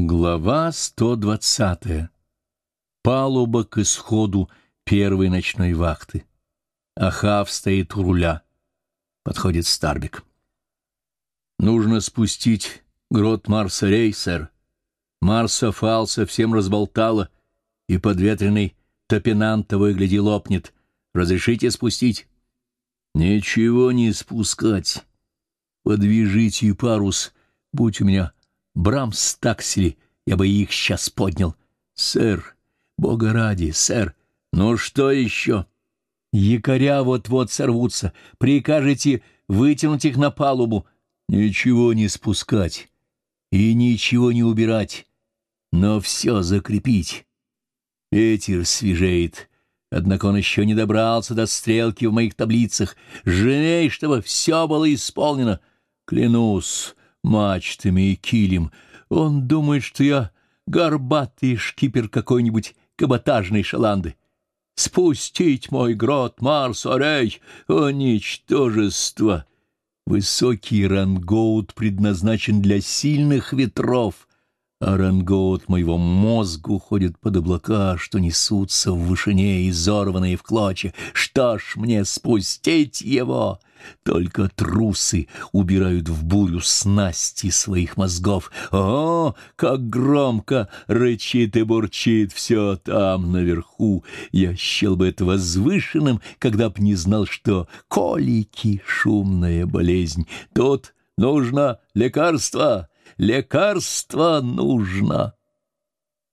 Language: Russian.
Глава 120. Палуба к исходу первой ночной вахты. Ахав стоит у руля. Подходит Старбик. Нужно спустить грот Марса Рей, сэр. Марса Фал совсем разболтала, и подветренный топинант того и гляди лопнет. Разрешите спустить? Ничего не спускать. Подвяжите парус, будь у меня Брамс таксили, я бы их сейчас поднял. Сэр, бога ради, сэр, ну что еще? Якоря вот-вот сорвутся. Прикажете вытянуть их на палубу. Ничего не спускать и ничего не убирать, но все закрепить. Ветер свежеет, однако он еще не добрался до стрелки в моих таблицах. Жалей, чтобы все было исполнено. Клянусь, мачтами и килем. Он думает, что я горбатый шкипер какой-нибудь каботажной шаланды. Спустить мой грот, Марс, Орей, о ничтожество! Высокий рангоут предназначен для сильных ветров, а рангоут моего мозга уходит под облака, что несутся в вышине, изорванные в клочья. Что ж мне спустить его? Только трусы убирают в бурю снасти своих мозгов. О, как громко рычит и бурчит все там наверху! Я счел бы это возвышенным, когда б не знал, что колики — шумная болезнь. Тут нужно лекарство, лекарство нужно.